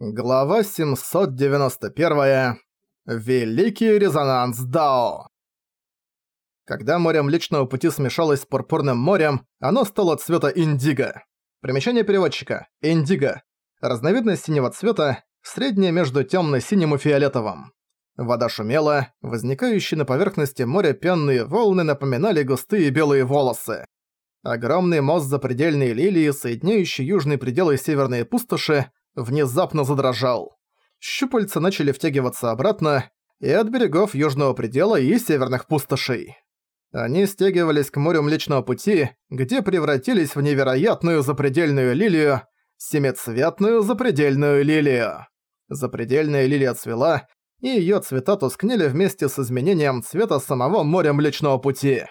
Глава 791. Великий резонанс Дао. Когда море Млечного Пути смешалось с Пурпурным морем, оно стало цвета индиго. Примечание переводчика. Индиго. Разновидность синего цвета, средняя между темно-синим и фиолетовым. Вода шумела, возникающие на поверхности моря пенные волны напоминали густые белые волосы. Огромный мост запредельной лилии, соединяющий южные пределы и северные пустоши, внезапно задрожал. Щупальца начали втягиваться обратно, и от берегов южного предела и северных пустошей. Они стягивались к морю Млечного Пути, где превратились в невероятную запредельную лилию, семицветную запредельную лилию. Запредельная лилия цвела, и её цвета тускнели вместе с изменением цвета самого моря Млечного Пути.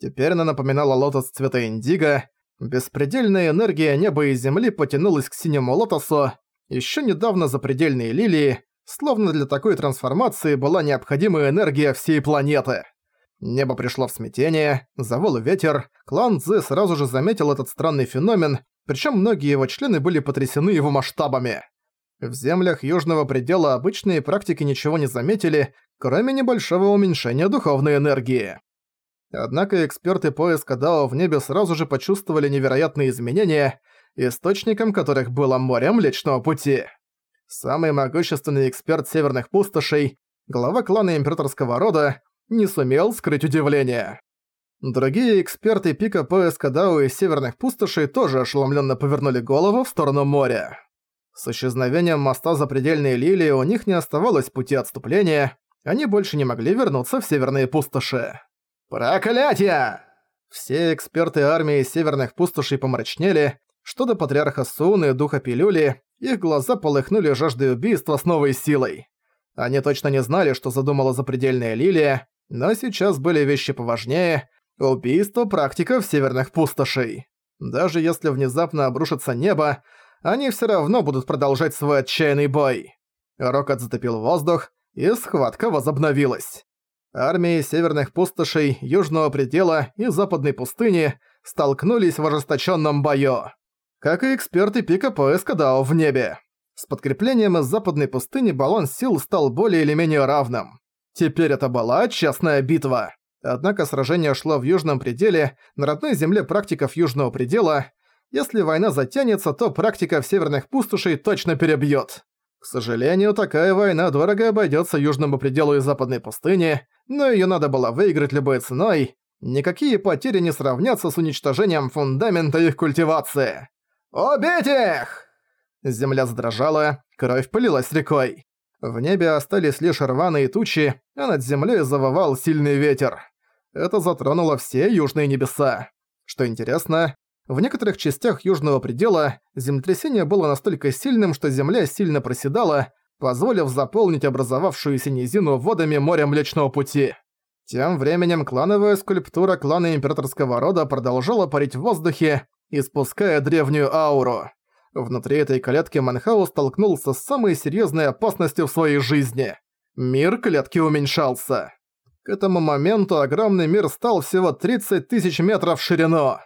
Теперь она напоминала лотос цвета индиго, беспредельная энергия неба и земли потянулась к синему лотосу, Ещё недавно запредельные лилии, словно для такой трансформации была необходимая энергия всей планеты. Небо пришло в смятение, завыл ветер, клан Цзы сразу же заметил этот странный феномен, причём многие его члены были потрясены его масштабами. В землях южного предела обычные практики ничего не заметили, кроме небольшого уменьшения духовной энергии. Однако эксперты поиска Дао в небе сразу же почувствовали невероятные изменения, источником которых было море Млечного Пути. Самый могущественный эксперт Северных Пустошей, глава клана Императорского Рода, не сумел скрыть удивление. Другие эксперты пика поиска Дао из Северных Пустошей тоже ошеломленно повернули голову в сторону моря. С исчезновением моста Запредельной Лилии у них не оставалось пути отступления, они больше не могли вернуться в Северные Пустоши. «Проклятие!» Все эксперты армии Северных Пустошей помрачнели, что до патриарха Суны и духа пилюли, их глаза полыхнули жаждой убийства с новой силой. Они точно не знали, что задумала запредельная лилия, но сейчас были вещи поважнее – убийство практиков северных пустошей. Даже если внезапно обрушится небо, они все равно будут продолжать свой отчаянный бой. Рокот затопил воздух, и схватка возобновилась. Армии северных пустошей, южного предела и западной пустыни столкнулись в ожесточенном бою как и эксперты пика поиска Дао в небе. С подкреплением из западной пустыни баланс сил стал более или менее равным. Теперь это была честная битва. Однако сражение шло в южном пределе, на родной земле практиков южного предела. Если война затянется, то практика в северных пустошей точно перебьёт. К сожалению, такая война дорого обойдётся южному пределу и западной пустыне, но её надо было выиграть любой ценой. Никакие потери не сравнятся с уничтожением фундамента их культивации. «Убить их!» Земля задрожала, кровь полилась рекой. В небе остались лишь рваные тучи, а над землей завывал сильный ветер. Это затронуло все южные небеса. Что интересно, в некоторых частях южного предела землетрясение было настолько сильным, что земля сильно проседала, позволив заполнить образовавшуюся низину водами моря Млечного Пути. Тем временем клановая скульптура клана Императорского Рода продолжала парить в воздухе, испуская древнюю ауру. Внутри этой клетки Манхау столкнулся с самой серьезной опасностью в своей жизни. Мир клетки уменьшался. К этому моменту огромный мир стал всего 30 тысяч метров в ширину.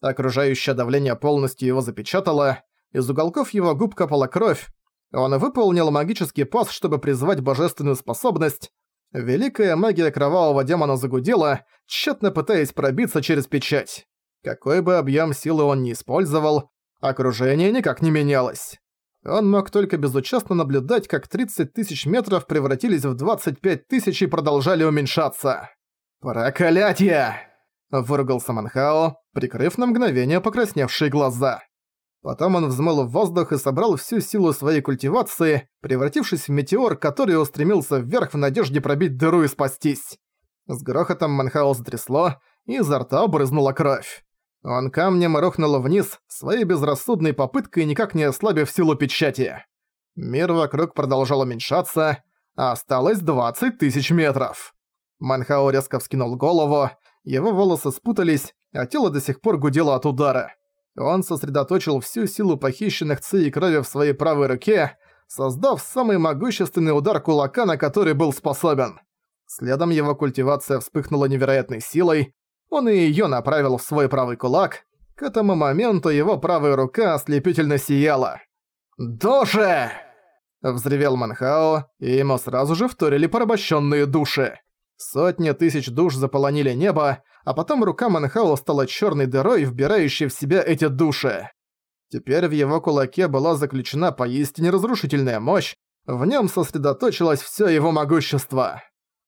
Окружающее давление полностью его запечатало, из уголков его губ капала кровь. Он выполнил магический пас, чтобы призвать божественную способность. Великая магия кровавого демона загудела, тщетно пытаясь пробиться через печать. Какой бы объем силы он ни использовал, окружение никак не менялось. Он мог только безучастно наблюдать, как 30 тысяч метров превратились в 25 тысяч и продолжали уменьшаться. «Проклятье!» – выругался Манхао, прикрыв на мгновение покрасневшие глаза. Потом он взмыл в воздух и собрал всю силу своей культивации, превратившись в метеор, который устремился вверх в надежде пробить дыру и спастись. С грохотом Манхао затрясло, и изо рта брызнула кровь. Он камнем рухнул вниз, своей безрассудной попыткой никак не ослабив силу печати. Мир вокруг продолжал уменьшаться, а осталось 20 тысяч метров. Манхао резко вскинул голову, его волосы спутались, а тело до сих пор гудело от удара. Он сосредоточил всю силу похищенных ци и крови в своей правой руке, создав самый могущественный удар кулака, на который был способен. Следом его культивация вспыхнула невероятной силой, он и её направил в свой правый кулак. К этому моменту его правая рука ослепительно сияла. «Доже!» Взревел Манхао, и ему сразу же вторили порабощенные души. Сотни тысяч душ заполонили небо, а потом рука Манхао стала черной дырой, вбирающей в себя эти души. Теперь в его кулаке была заключена поистине разрушительная мощь, в нем сосредоточилось все его могущество.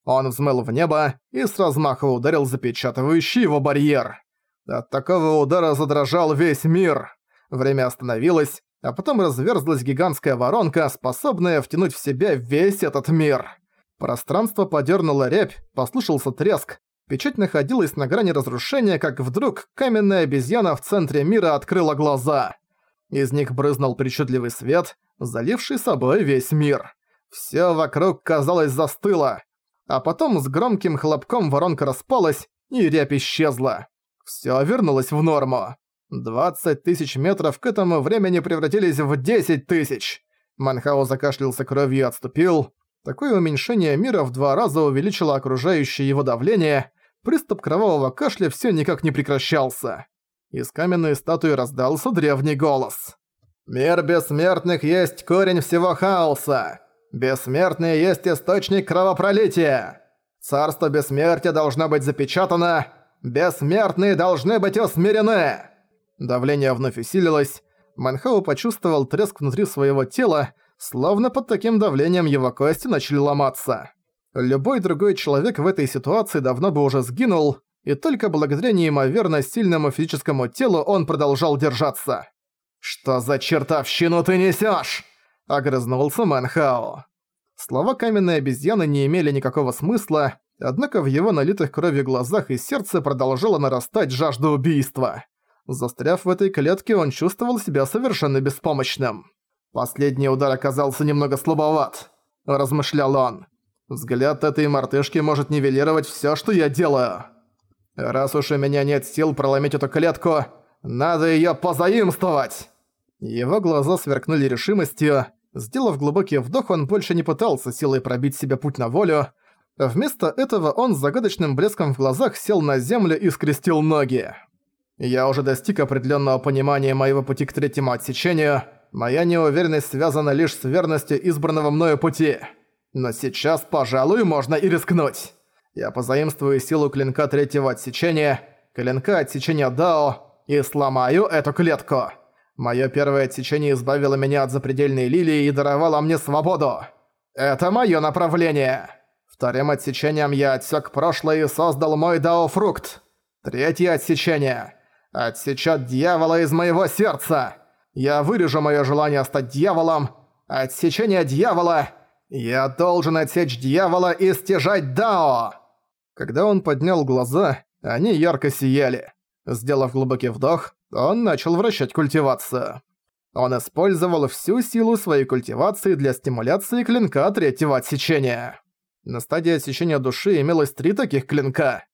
Он взмыл в небо и с размаха ударил запечатывающий его барьер. От такого удара задрожал весь мир. Время остановилось, а потом разверзлась гигантская воронка, способная втянуть в себя весь этот мир. Пространство подернуло рябь, послышался треск. Печать находилась на грани разрушения, как вдруг каменная обезьяна в центре мира открыла глаза. Из них брызнул причудливый свет, заливший собой весь мир. Всё вокруг, казалось, застыло. А потом с громким хлопком воронка распалась, и рябь исчезла. Всё вернулось в норму. 20 тысяч метров к этому времени превратились в 10 тысяч. Манхао закашлялся кровью и отступил. Такое уменьшение мира в два раза увеличило окружающее его давление. Приступ кровавого кашля все никак не прекращался. Из каменной статуи раздался древний голос. «Мир бессмертных есть корень всего хаоса. Бессмертные есть источник кровопролития. Царство бессмертия должно быть запечатано. Бессмертные должны быть усмирены». Давление вновь усилилось. Манхау почувствовал треск внутри своего тела, словно под таким давлением его кости начали ломаться. Любой другой человек в этой ситуации давно бы уже сгинул, и только благодаря неимоверно сильному физическому телу он продолжал держаться. «Что за чертовщину ты несёшь?» – огрызнулся Манхао. Слова каменной обезьяны не имели никакого смысла, однако в его налитых кровью глазах и сердце продолжало нарастать жажда убийства. Застряв в этой клетке, он чувствовал себя совершенно беспомощным. «Последний удар оказался немного слабоват», – размышлял он. «Взгляд этой мартышки может нивелировать всё, что я делаю. Раз уж у меня нет сил проломить эту клетку, надо её позаимствовать!» Его глаза сверкнули решимостью. Сделав глубокий вдох, он больше не пытался силой пробить себе путь на волю. Вместо этого он с загадочным блеском в глазах сел на землю и скрестил ноги. Я уже достиг определенного понимания моего пути к третьему отсечению. Моя неуверенность связана лишь с верностью избранного мною пути. Но сейчас, пожалуй, можно и рискнуть. Я позаимствую силу клинка третьего отсечения, клинка отсечения Дао, и сломаю эту клетку. Моё первое отсечение избавило меня от запредельной лилии и даровало мне свободу. Это моё направление. Вторым отсечением я отсек прошлое и создал мой Дао-фрукт. Третье отсечение отсечет дьявола из моего сердца. Я вырежу мое желание стать дьяволом. Отсечение дьявола. Я должен отсечь дьявола и стяжать Дао. Когда он поднял глаза, они ярко сияли. Сделав глубокий вдох, он начал вращать культивацию. Он использовал всю силу своей культивации для стимуляции клинка третьего отсечения. На стадии отсечения души имелось три таких клинка.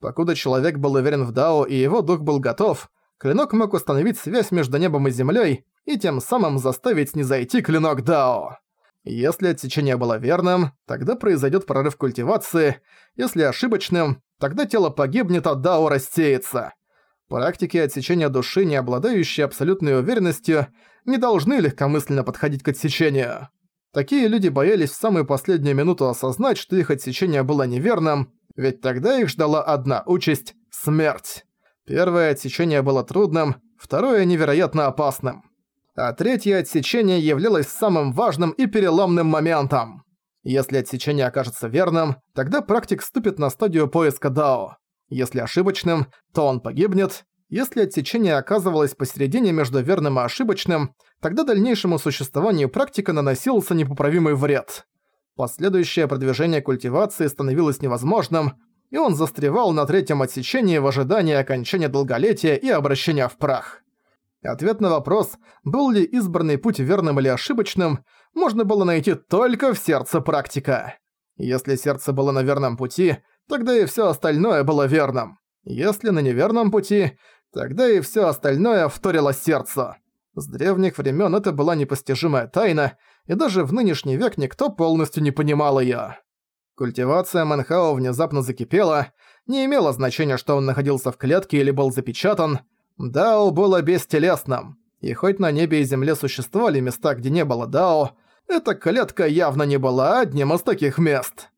Покуда человек был уверен в Дао и его дух был готов, клинок мог установить связь между небом и землей и тем самым заставить снизойти клинок Дао. Если отсечение было верным, тогда произойдет прорыв культивации, если ошибочным, тогда тело погибнет, а Дао рассеется. Практики отсечения души, не обладающие абсолютной уверенностью, не должны легкомысленно подходить к отсечению. Такие люди боялись в самую последнюю минуту осознать, что их отсечение было неверным, ведь тогда их ждала одна участь – смерть. Первое отсечение было трудным, второе – невероятно опасным. А третье отсечение являлось самым важным и переломным моментом. Если отсечение окажется верным, тогда практик ступит на стадию поиска Дао. Если ошибочным, то он погибнет. Если отсечение оказывалось посередине между верным и ошибочным, тогда дальнейшему существованию практика наносился непоправимый вред. Последующее продвижение культивации становилось невозможным, и он застревал на третьем отсечении в ожидании окончания долголетия и обращения в прах. Ответ на вопрос, был ли избранный путь верным или ошибочным, можно было найти только в сердце практика. Если сердце было на верном пути, тогда и все остальное было верным. Если на неверном пути, тогда и все остальное вторило сердцу. С древних времен это была непостижимая тайна, и даже в нынешний век никто полностью не понимал её. Культивация Манхао внезапно закипела, не имело значения, что он находился в клетке или был запечатан. Дао было бестелесным, и хоть на небе и земле существовали места, где не было Дао, Эта клетка явно не была одним из таких мест.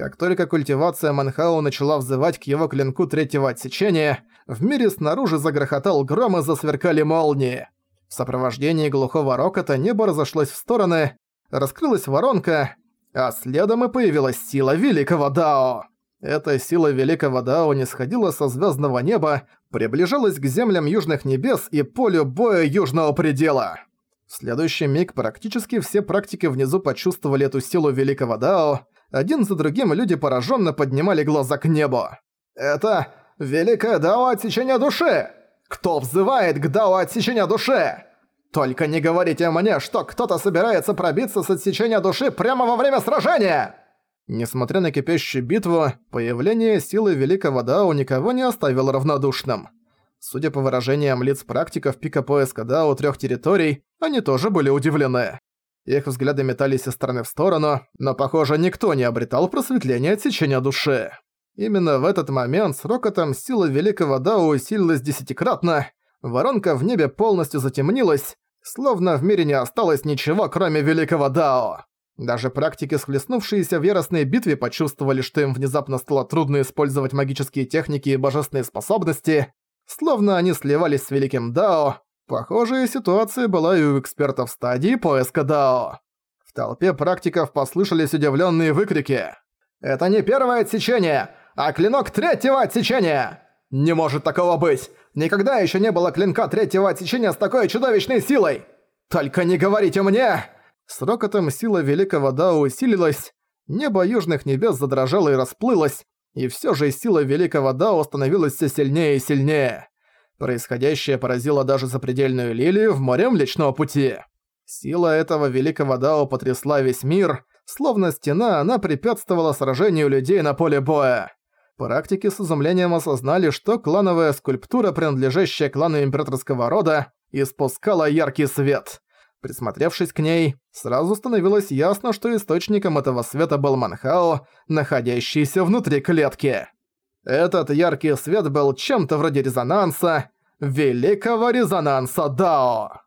Как только культивация Манхау начала взывать к его клинку третьего отсечения, в мире снаружи загрохотал гром и засверкали молнии. В сопровождении глухого рокота небо разошлось в стороны, раскрылась воронка, а следом и появилась сила Великого Дао. Эта сила Великого Дао не сходила со звездного неба, приближалась к землям Южных Небес и полю боя Южного Предела. В следующий миг практически все практики внизу почувствовали эту силу Великого Дао, один за другим люди пораженно поднимали глаза к небу. «Это Великое Дао Отсечения Души! Кто взывает к Дао Отсечения Души? Только не говорите мне, что кто-то собирается пробиться с Отсечения Души прямо во время сражения!» Несмотря на кипящую битву, появление силы Великого Дао никого не оставило равнодушным. Судя по выражениям лиц практиков пика поиска Дао трех территорий, они тоже были удивлены. Их взгляды метались из стороны в сторону, но, похоже, никто не обретал просветления отсечения души. Именно в этот момент с рокотом сила Великого Дао усилилась десятикратно, воронка в небе полностью затемнилась, словно в мире не осталось ничего, кроме Великого Дао. Даже практики, схлестнувшиеся в яростной битве, почувствовали, что им внезапно стало трудно использовать магические техники и божественные способности, словно они сливались с Великим Дао, Похожая ситуация была и у экспертов стадии поиска Дао. В толпе практиков послышались удивленные выкрики. «Это не первое отсечение, а клинок третьего отсечения! Не может такого быть! Никогда еще не было клинка третьего отсечения с такой чудовищной силой! Только не говорите мне!» С рокотом сила Великого Дао усилилась, небо южных небес задрожало и расплылось, и все же сила Великого Дао становилась все сильнее и сильнее. Происходящее поразило даже запредельную лилию в море Млечного Пути. Сила этого великого Дао потрясла весь мир, словно стена она препятствовала сражению людей на поле боя. Практики с изумлением осознали, что клановая скульптура, принадлежащая клану императорского рода, испускала яркий свет. Присмотревшись к ней, сразу становилось ясно, что источником этого света был Манхао, находящийся внутри клетки. Этот яркий свет был чем-то вроде резонанса, великого резонанса Дао.